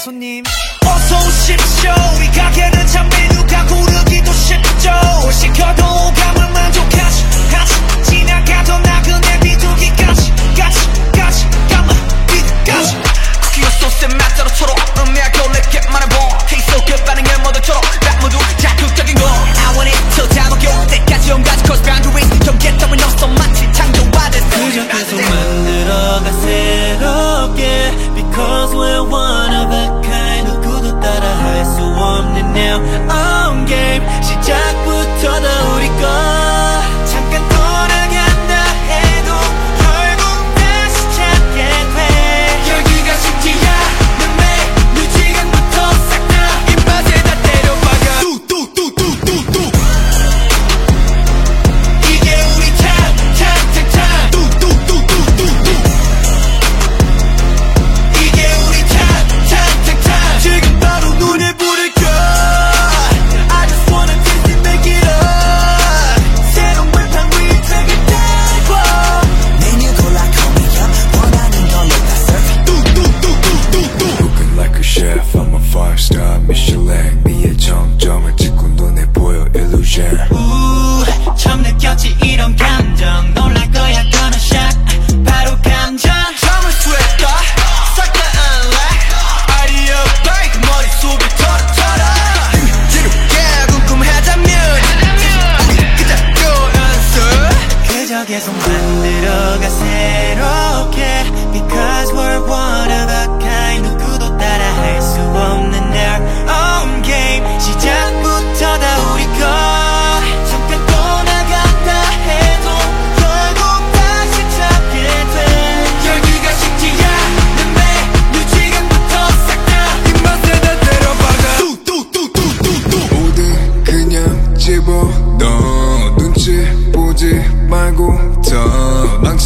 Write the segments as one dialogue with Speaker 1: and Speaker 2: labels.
Speaker 1: 손님. 어서 오십시오. 이 가게는 참 메뉴가 고르기도 쉽죠. 시켜도
Speaker 2: 미슐랭 미의 정점을 찍고 눈에 보여 illusion.
Speaker 1: 우 처음 느꼈지 이런 감정. 놀랄 거야 gonna shot 바로 감정.
Speaker 3: 잠을 수했다. 싹다 unlock 아리어 바이크 머릿속에 털어털어. 지루게 궁금하다면. 그저 연습
Speaker 1: 그저 계속 만들어가 새롭게. Because we're one of a kind.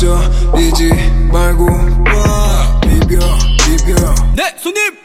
Speaker 1: 쩔리지
Speaker 2: 말고 비벼 비벼. 네 손님!